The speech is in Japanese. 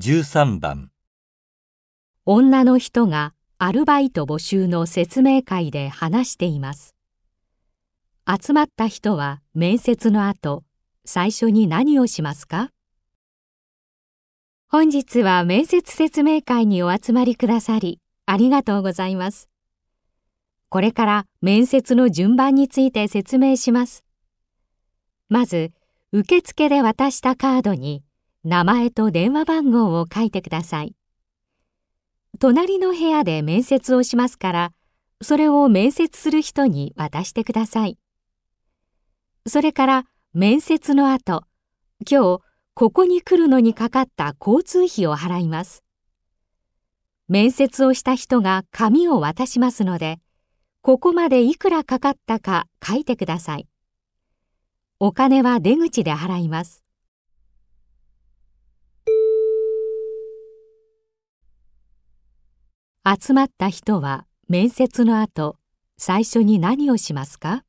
13番女の人がアルバイト募集の説明会で話しています。集まった人は面接の後、最初に何をしますか？本日は面接説明会にお集まりくださり、ありがとうございます。これから面接の順番について説明します。まず、受付で渡したカードに名前と電話番号を書いてください。隣の部屋で面接をしますから、それを面接する人に渡してください。それから面接の後、今日ここに来るのにかかった交通費を払います。面接をした人が紙を渡しますので、ここまでいくらかかったか書いてください。お金は出口で払います。集まった人は面接の後、最初に何をしますか？